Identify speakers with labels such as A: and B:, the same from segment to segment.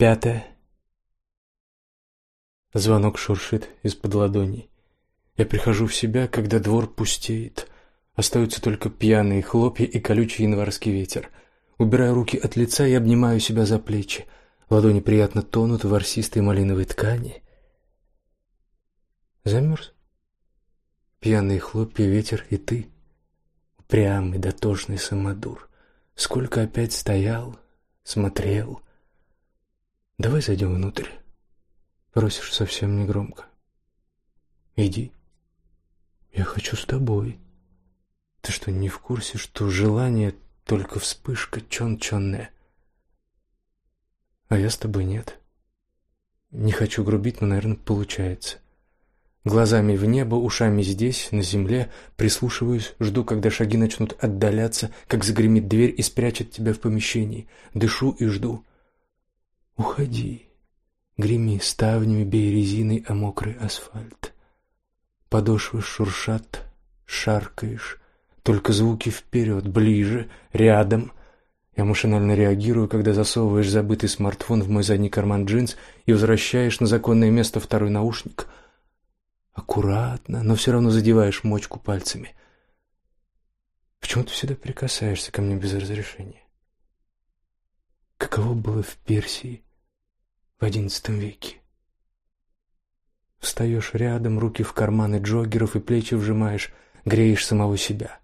A: Пятое. Звонок шуршит из-под ладоней. Я прихожу в себя, когда двор пустеет. Остаются только пьяные хлопья и колючий январский ветер. Убираю руки от лица и обнимаю себя за плечи. Ладони приятно тонут в ворсистой малиновой ткани. Замерз? Пьяные хлопья, ветер и ты. Упрямый, дотошный самодур. Сколько опять стоял, смотрел. Давай зайдем внутрь. Просишь совсем негромко. Иди. Я хочу с тобой. Ты что, не в курсе, что желание только вспышка чон-чонная? А я с тобой нет. Не хочу грубить, но, наверное, получается. Глазами в небо, ушами здесь, на земле, прислушиваюсь, жду, когда шаги начнут отдаляться, как загремит дверь и спрячет тебя в помещении. Дышу и жду. Уходи. Греми ставнями, бей резиной о мокрый асфальт. Подошвы шуршат, шаркаешь, только звуки вперед, ближе, рядом. Я машинально реагирую, когда засовываешь забытый смартфон в мой задний карман джинс и возвращаешь на законное место второй наушник — аккуратно, но все равно задеваешь мочку пальцами. Почему ты всегда прикасаешься ко мне без разрешения? Каково было в Персии в XI веке? Встаешь рядом, руки в карманы джоггеров и плечи вжимаешь, греешь самого себя.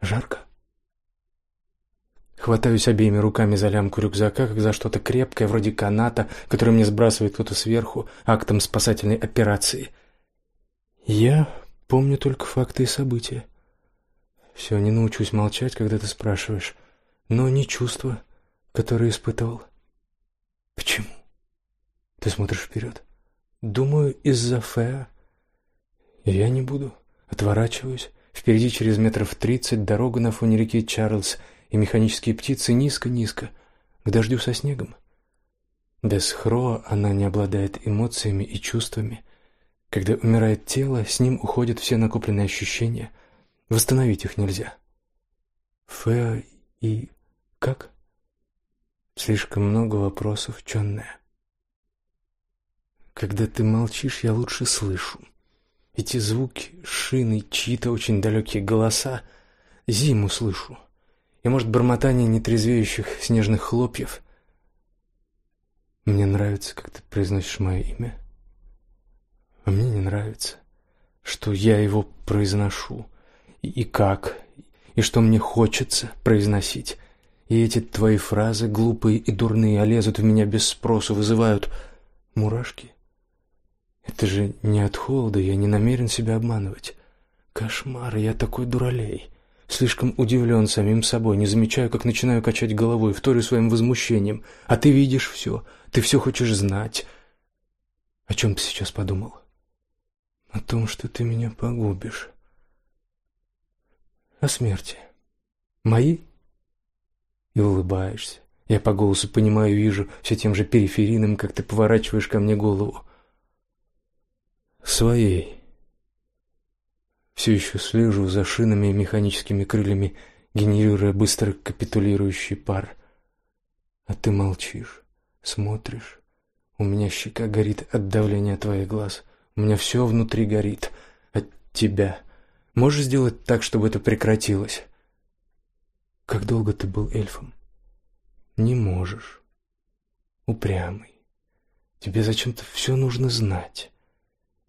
A: Жарко? Хватаюсь обеими руками за лямку рюкзака, как за что-то крепкое, вроде каната, который мне сбрасывает кто-то сверху, актом спасательной операции. Я помню только факты и события. Все, не научусь молчать, когда ты спрашиваешь, но не чувства, которые испытывал. Почему? Ты смотришь вперед. Думаю, из-за Феа. Я не буду. Отворачиваюсь. Впереди через метров тридцать дорога на фоне реки Чарльз — и механические птицы низко-низко, к дождю со снегом. Без Хроа она не обладает эмоциями и чувствами. Когда умирает тело, с ним уходят все накопленные ощущения. Восстановить их нельзя. Феа и... как? Слишком много вопросов, Чонная. Когда ты молчишь, я лучше слышу. Эти звуки, шины, чьи-то очень далекие голоса. Зиму слышу и, может, бормотание нетрезвеющих снежных хлопьев. Мне нравится, как ты произносишь мое имя. А мне не нравится, что я его произношу. И, и как, и что мне хочется произносить. И эти твои фразы, глупые и дурные, а лезут в меня без спросу, вызывают мурашки. Это же не от холода, я не намерен себя обманывать. Кошмар, я такой дуралей. Слишком удивлен самим собой, не замечаю, как начинаю качать головой, вторю своим возмущением. А ты видишь все, ты все хочешь знать. О чем ты сейчас подумал? О том, что ты меня погубишь. О смерти. Мои? И улыбаешься. Я по голосу понимаю, вижу, все тем же периферийным, как ты поворачиваешь ко мне голову. Своей. Все еще слежу за шинами и механическими крыльями, генерируя быстро капитулирующий пар. А ты молчишь, смотришь. У меня щека горит от давления твоих глаз. У меня все внутри горит от тебя. Можешь сделать так, чтобы это прекратилось? Как долго ты был эльфом? Не можешь. Упрямый. Тебе зачем-то все нужно знать.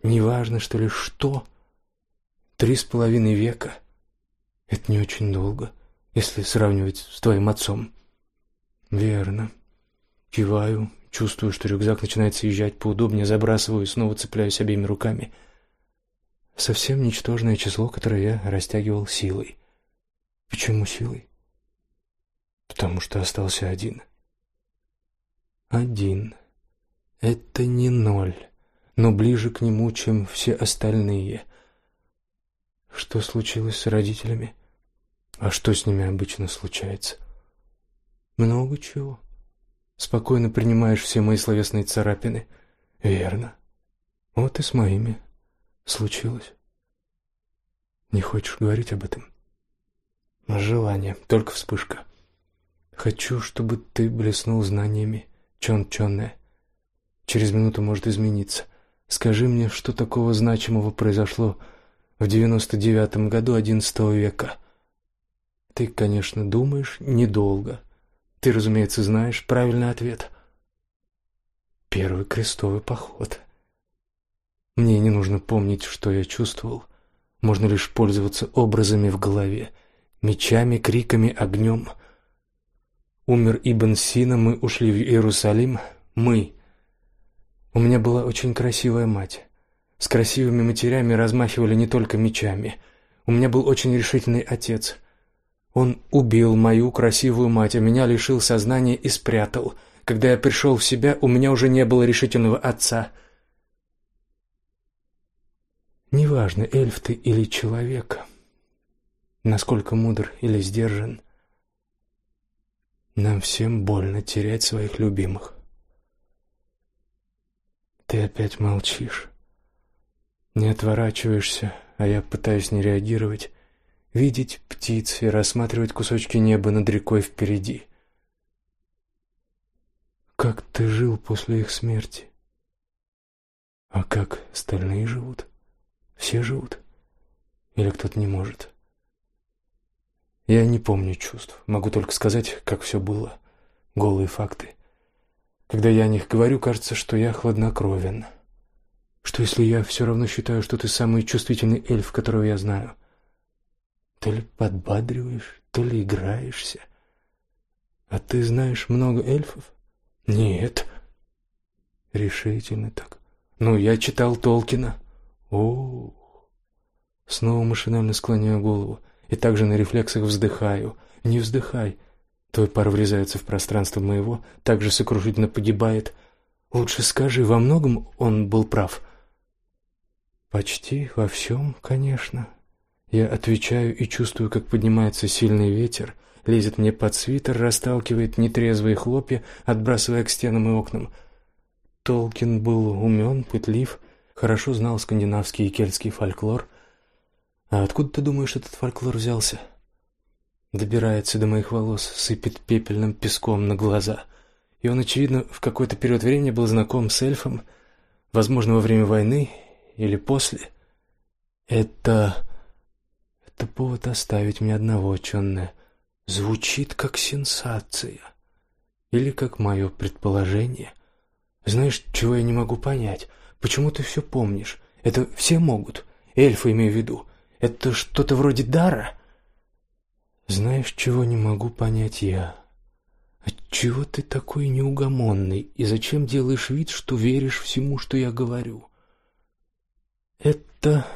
A: Неважно, что ли, что Три с половиной века. Это не очень долго, если сравнивать с твоим отцом. Верно. Киваю, чувствую, что рюкзак начинает съезжать поудобнее, забрасываю и снова цепляюсь обеими руками. Совсем ничтожное число, которое я растягивал силой. Почему силой? Потому что остался один. Один. Это не ноль, но ближе к нему, чем все остальные — что случилось с родителями? А что с ними обычно случается? Много чего. Спокойно принимаешь все мои словесные царапины. Верно. Вот и с моими случилось. Не хочешь говорить об этом? Желание, только вспышка. Хочу, чтобы ты блеснул знаниями Чон Чонне. Через минуту может измениться. Скажи мне, что такого значимого произошло в девяносто девятом году одиннадцатого века? Ты, конечно, думаешь недолго. Ты, разумеется, знаешь правильный ответ. Первый крестовый поход. Мне не нужно помнить, что я чувствовал. Можно лишь пользоваться образами в голове, мечами, криками, огнем. Умер Ибн Сина, мы ушли в Иерусалим. Мы. У меня была очень красивая мать. С красивыми матерями размахивали не только мечами. У меня был очень решительный отец. Он убил мою красивую мать, а меня лишил сознания и спрятал. Когда я пришел в себя, у меня уже не было решительного отца. Неважно, эльф ты или человек, насколько мудр или сдержан, нам всем больно терять своих любимых. Ты опять молчишь. Не отворачиваешься, а я пытаюсь не реагировать, видеть птиц и рассматривать кусочки неба над рекой впереди. Как ты жил после их смерти? А как остальные живут? Все живут? Или кто-то не может? Я не помню чувств, могу только сказать, как все было. Голые факты. Когда я о них говорю, кажется, что я хладнокровен. Что если я все равно считаю, что ты самый чувствительный эльф, которого я знаю? То ли подбадриваешь, то ли играешься. А ты знаешь много эльфов? Нет. Решительно так. Ну, я читал Толкина. О, снова машинально склоняю голову и также на рефлексах вздыхаю. Не вздыхай. Твой пар врезается в пространство моего, также сокрушительно погибает. Лучше скажи, во многом он был прав. Почти во всем, конечно. Я отвечаю и чувствую, как поднимается сильный ветер, лезет мне под свитер, расталкивает нетрезвые хлопья, отбрасывая к стенам и окнам. Толкин был умен, пытлив, хорошо знал скандинавский и кельтский фольклор, а откуда ты думаешь, этот фольклор взялся? Добирается до моих волос, сыпет пепельным песком на глаза. И он, очевидно, в какой-то период времени был знаком с эльфом, возможно, во время войны или после. Это... это повод оставить мне одного, ученое. Звучит как сенсация. Или как мое предположение. Знаешь, чего я не могу понять? Почему ты все помнишь? Это все могут. Эльфы имею в виду. Это что-то вроде дара? Знаешь, чего не могу понять я? Отчего ты такой неугомонный и зачем делаешь вид, что веришь всему, что я говорю? Это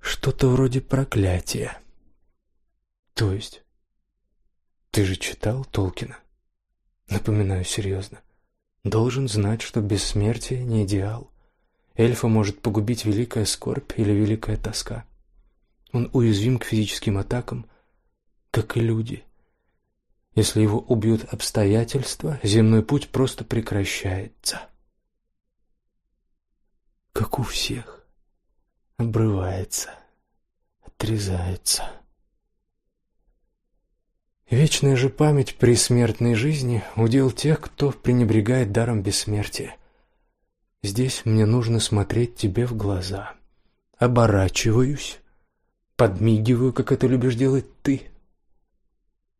A: что-то вроде проклятия. То есть ты же читал Толкина? Напоминаю серьезно. Должен знать, что бессмертие не идеал. Эльфа может погубить великая скорбь или великая тоска. Он уязвим к физическим атакам, как и люди. Если его убьют обстоятельства, земной путь просто прекращается. Как у всех. Обрывается, отрезается. Вечная же память при смертной жизни — удел тех, кто пренебрегает даром бессмертия. Здесь мне нужно смотреть тебе в глаза. Оборачиваюсь Подмигиваю, как это любишь делать ты.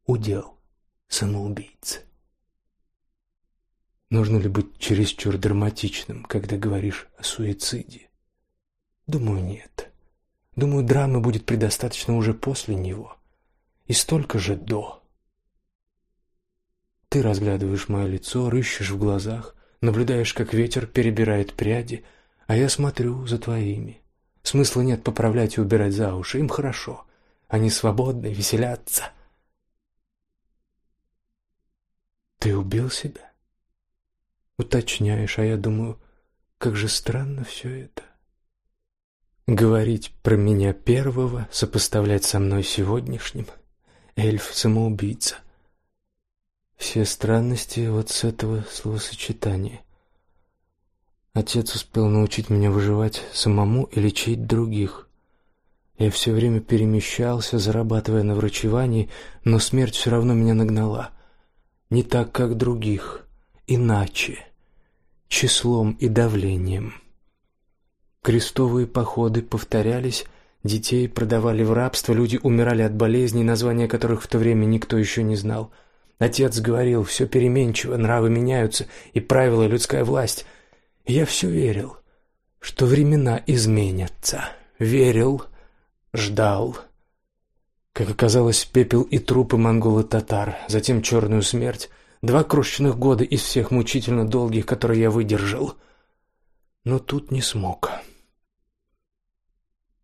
A: Удел самоубийцы. Нужно ли быть чересчур драматичным, когда говоришь о суициде? Думаю, нет. Думаю, драмы будет предостаточно уже после него. И столько же до. Ты разглядываешь мое лицо, рыщешь в глазах, наблюдаешь, как ветер перебирает пряди, а я смотрю за твоими. Смысла нет поправлять и убирать за уши, им хорошо. Они свободны, веселятся. Ты убил себя? Уточняешь, а я думаю, как же странно все это. Говорить про меня первого, сопоставлять со мной сегодняшним. Эльф-самоубийца. Все странности вот с этого словосочетания. Отец успел научить меня выживать самому и лечить других. Я все время перемещался, зарабатывая на врачевании, но смерть все равно меня нагнала. Не так, как других. иначе, числом и давлением. Крестовые походы повторялись, детей продавали в рабство, люди умирали от болезней, названия которых в то время никто еще не знал. Отец говорил: все переменчиво, нравы меняются, и правила людская власть. Я все верил, что времена изменятся. Верил, ждал. Как оказалось, пепел и трупы монголо-татар, затем черную смерть, два крошечных года из всех мучительно долгих, которые я выдержал. Но тут не смог.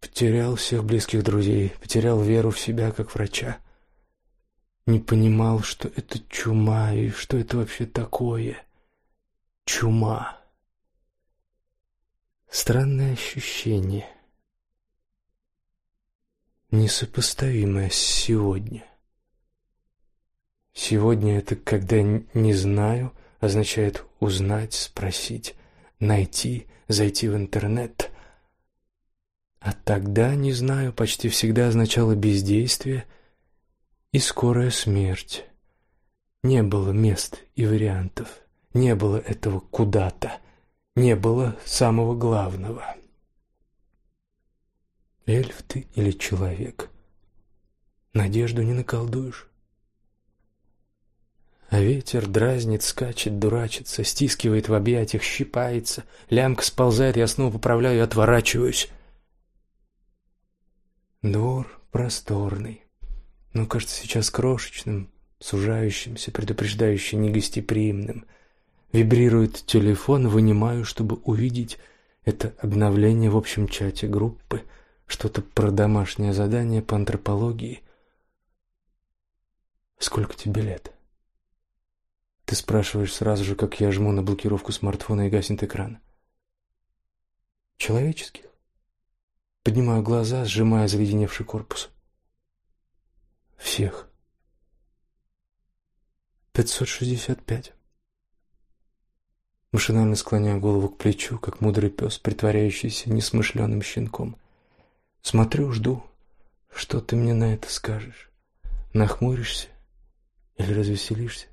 A: Потерял всех близких друзей, потерял веру в себя как врача. Не понимал, что это чума и что это вообще такое. Чума. Странное ощущение — несопоставимое с сегодня. Сегодня это когда не знаю означает узнать, спросить, найти, зайти в интернет. А тогда не знаю почти всегда означало бездействие и скорая смерть. Не было мест и вариантов, не было этого куда-то, не было самого главного. Эльф ты или человек? Надежду не наколдуешь. А ветер дразнит, скачет, дурачится, стискивает в объятиях, щипается, лямка сползает, я снова поправляю и отворачиваюсь. Двор просторный, но кажется сейчас крошечным, сужающимся, предупреждающим негостеприимным. Вибрирует телефон, вынимаю, чтобы увидеть это обновление в общем чате группы — что-то про домашнее задание по антропологии. Сколько тебе лет? Ты спрашиваешь сразу же, как я жму на блокировку смартфона и гаснет экран. Человеческих? Поднимаю глаза, сжимая заледеневший корпус. Всех. Пятьсот шестьдесят пять. Машинально склоняю голову к плечу, как мудрый пес, притворяющийся несмышленым щенком. Смотрю, жду, что ты мне на это скажешь. Нахмуришься или развеселишься?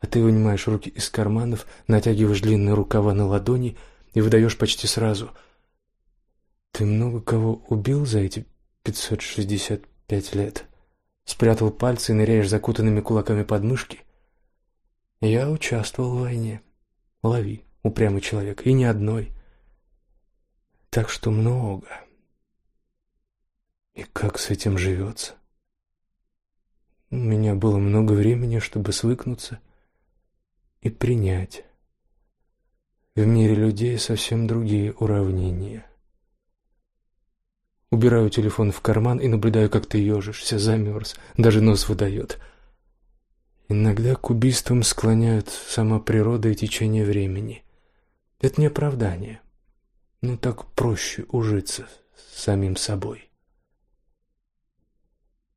A: А ты вынимаешь руки из карманов, натягиваешь длинные рукава на ладони и выдаешь почти сразу. Ты много кого убил за эти пятьсот шестьдесят пять лет? Спрятал пальцы и ныряешь закутанными кулаками под мышки? Я участвовал в войне. Лови, упрямый человек, и не одной. Так что много. И как с этим живется? У меня было много времени, чтобы свыкнуться и принять. В мире людей совсем другие уравнения. Убираю телефон в карман и наблюдаю, как ты ежишься, замерз, даже нос выдает. Иногда к убийствам склоняют сама природа и течение времени. Это не оправдание, но так проще ужиться с самим собой.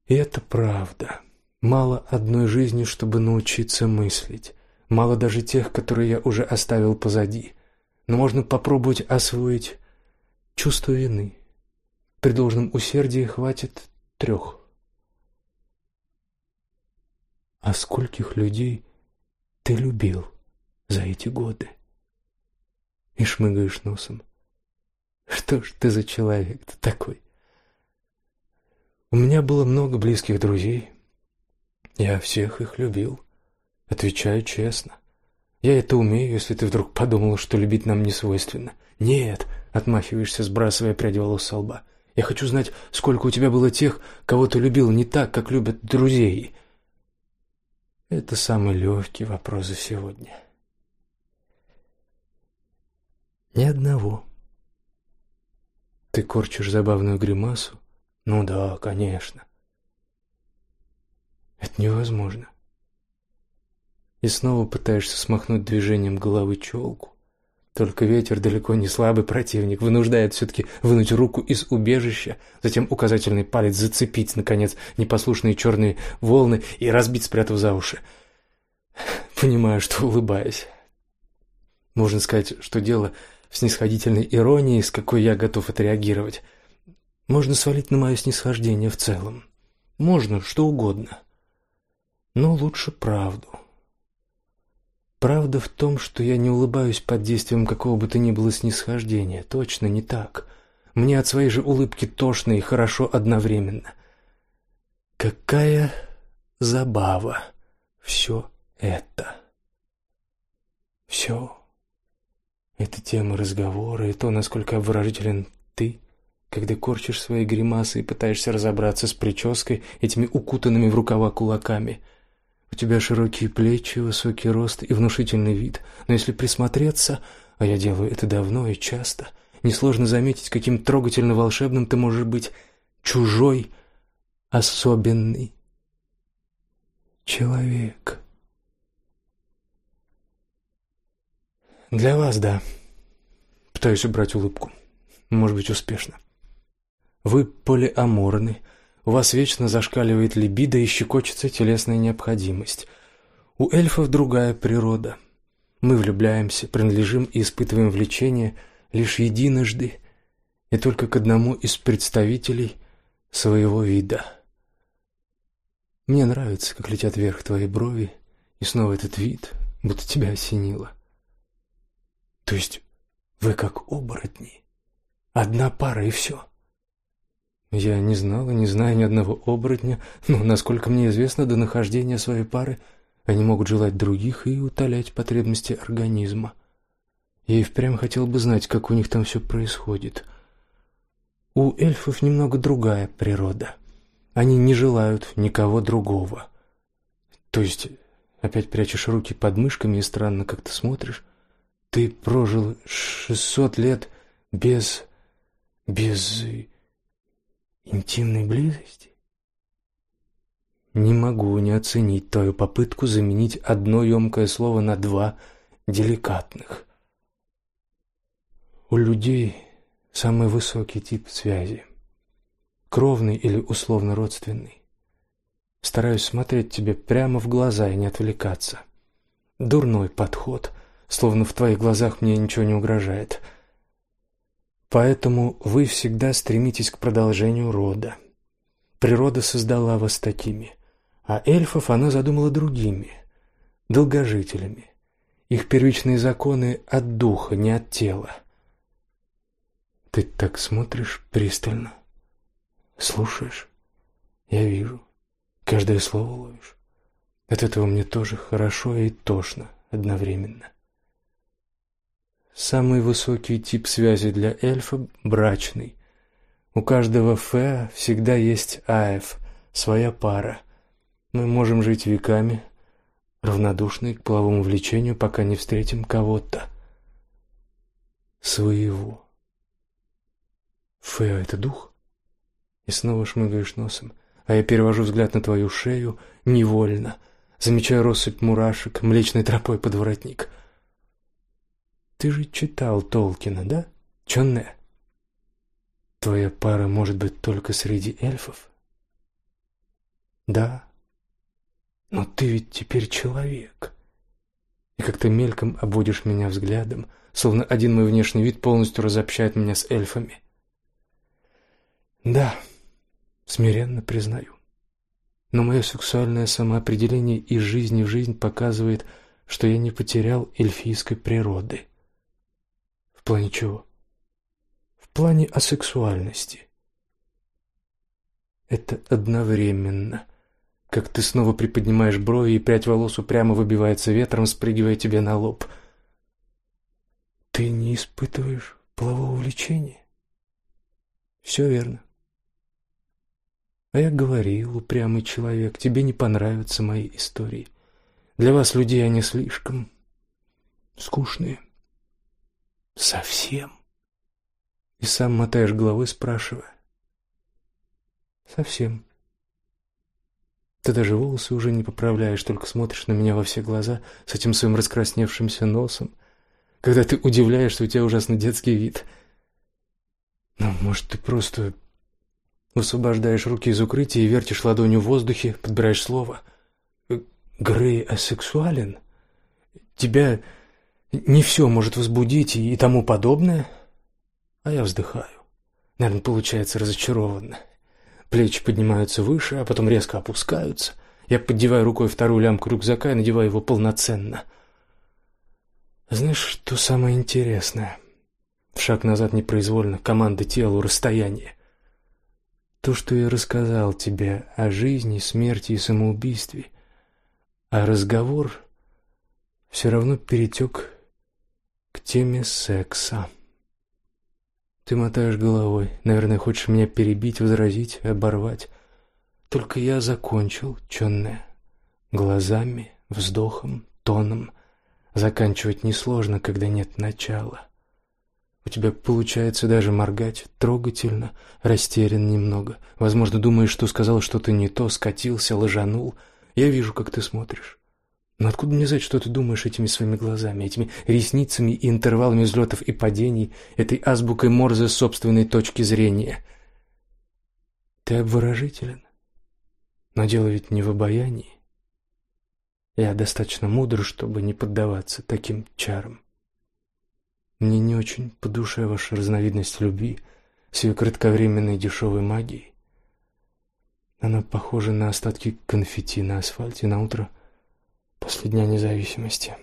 A: И это правда. Мало одной жизни, чтобы научиться мыслить. Мало даже тех, которые я уже оставил позади. Но можно попробовать освоить чувство вины. При должном усердии хватит трех. А скольких людей ты любил за эти годы? И шмыгаешь носом. Что ж ты за человек-то такой? У меня было много близких друзей. Я всех их любил. Отвечаю честно. Я это умею, если ты вдруг подумала, что любить нам не свойственно. Нет, отмахиваешься, сбрасывая прядь волос со лба. Я хочу знать, сколько у тебя было тех, кого ты любил не так, как любят друзей. Это самый легкий вопрос за сегодня. Ни одного. Ты корчишь забавную гримасу, ну да, конечно. Это невозможно. И снова пытаешься смахнуть движением головы челку. Только ветер далеко не слабый противник, вынуждает все-таки вынуть руку из убежища, затем указательный палец зацепить, наконец, непослушные черные волны и разбить, спрятав за уши. Понимаю, что улыбаюсь. Можно сказать, что дело в снисходительной иронии, с какой я готов отреагировать. Можно свалить на мое снисхождение в целом. Можно что угодно. Но лучше правду. Правда в том, что я не улыбаюсь под действием какого бы то ни было снисхождения. Точно не так. Мне от своей же улыбки тошно и хорошо одновременно. Какая забава все это. Все. Это тема разговора и то, насколько обворожителен ты, когда корчишь свои гримасы и пытаешься разобраться с прической, этими укутанными в рукава кулаками. У тебя широкие плечи, высокий рост и внушительный вид, но если присмотреться, а я делаю это давно и часто, несложно заметить, каким трогательно волшебным ты можешь быть чужой, особенный человек. Для вас, да. Пытаюсь убрать улыбку. Может быть, успешно. Вы полиаморны. У вас вечно зашкаливает либидо и щекочется телесная необходимость. У эльфов другая природа. Мы влюбляемся, принадлежим и испытываем влечение лишь единожды и только к одному из представителей своего вида. Мне нравится, как летят вверх твои брови, и снова этот вид, будто тебя осенило. То есть вы как оборотни? Одна пара и все?» Я не знала, не знаю ни одного оборотня, но, насколько мне известно, до нахождения своей пары они могут желать других и утолять потребности организма. Я и впрямь хотел бы знать, как у них там все происходит. У эльфов немного другая природа. Они не желают никого другого. То есть, опять прячешь руки под мышками и странно как-то смотришь. Ты прожил шестьсот лет без... без... интимной близости? Не могу не оценить твою попытку заменить одно емкое слово на два деликатных. У людей самый высокий тип связи. Кровный или условно родственный. Стараюсь смотреть тебе прямо в глаза и не отвлекаться. Дурной подход — словно в твоих глазах мне ничего не угрожает. Поэтому вы всегда стремитесь к продолжению рода. Природа создала вас такими, а эльфов она задумала другими, долгожителями. Их первичные законы от духа, не от тела. Ты так смотришь пристально, слушаешь. Я вижу, каждое слово ловишь. От этого мне тоже хорошо и тошно одновременно. Самый высокий тип связи для эльфа брачный. У каждого фе всегда есть аэф, своя пара. Мы можем жить веками, равнодушные к половому влечению, пока не встретим кого-то своего. Фео — это дух? И снова шмыгаешь носом, а я перевожу взгляд на твою шею невольно, замечаю россыпь мурашек, млечной тропой под воротник — ты же читал Толкина, да? Чонне? Твоя пара может быть только среди эльфов? Да. Но ты ведь теперь человек. И как-то мельком обводишь меня взглядом, словно один мой внешний вид полностью разобщает меня с эльфами. Да, смиренно признаю. Но мое сексуальное самоопределение из жизни в жизнь показывает, что я не потерял эльфийской природы. В плане чего? В плане асексуальности. Это одновременно. Как ты снова приподнимаешь брови, и прядь волос упрямо выбивается ветром, спрыгивая тебе на лоб. Ты не испытываешь полового влечения? Все верно. А я говорил, упрямый человек, тебе не понравятся мои истории. Для вас, людей, они слишком скучные. Совсем? И сам мотаешь головой, спрашивая. Совсем. Ты даже волосы уже не поправляешь, только смотришь на меня во все глаза с этим своим раскрасневшимся носом, когда ты удивляешься, что у тебя ужасно детский вид. Ну, может, ты просто высвобождаешь руки из укрытия и вертишь ладонью в воздухе, подбираешь слово. Грей асексуален? Тебя не все может возбудить и тому подобное. А я вздыхаю. Наверное, получается разочарованно. Плечи поднимаются выше, а потом резко опускаются. Я поддеваю рукой вторую лямку рюкзака и надеваю его полноценно. Знаешь, что самое интересное? Шаг назад непроизвольно, команда телу, расстояние. То, что я рассказал тебе о жизни, смерти и самоубийстве, а разговор все равно перетек к теме секса. Ты мотаешь головой, наверное, хочешь меня перебить, возразить, оборвать. Только я закончил, чёрная, глазами, вздохом, тоном. Заканчивать несложно, когда нет начала. У тебя получается даже моргать трогательно, растерян немного. Возможно, думаешь, что сказал что-то не то, скатился, лажанул. Я вижу, как ты смотришь. Но откуда мне знать, что ты думаешь этими своими глазами, этими ресницами и интервалами взлетов и падений, этой азбукой Морзе собственной точки зрения? Ты обворожителен. Но дело ведь не в обаянии. Я достаточно мудр, чтобы не поддаваться таким чарам. Мне не очень по душе ваша разновидность любви с ее кратковременной дешевой магией. Она похожа на остатки конфетти на асфальте на утро после Дня независимости.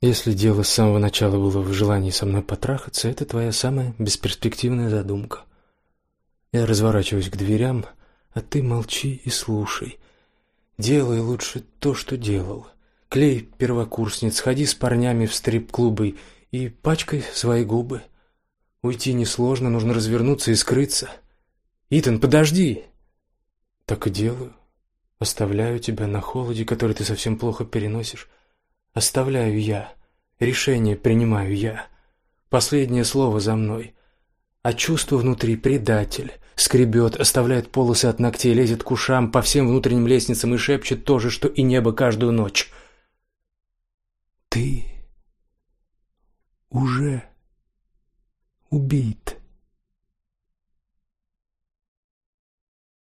A: Если дело с самого начала было в желании со мной потрахаться, это твоя самая бесперспективная задумка. Я разворачиваюсь к дверям, а ты молчи и слушай. Делай лучше то, что делал. Клей, первокурсниц, ходи с парнями в стрип-клубы и пачкай свои губы. Уйти несложно, нужно развернуться и скрыться. Итан, подожди. Так и делаю. Оставляю тебя на холоде, который ты совсем плохо переносишь. Оставляю я. Решение принимаю я. Последнее слово за мной. А чувство внутри предатель. Скребет, оставляет полосы от ногтей, лезет к ушам, по всем внутренним лестницам и шепчет то же, что и небо каждую ночь. Ты уже убит.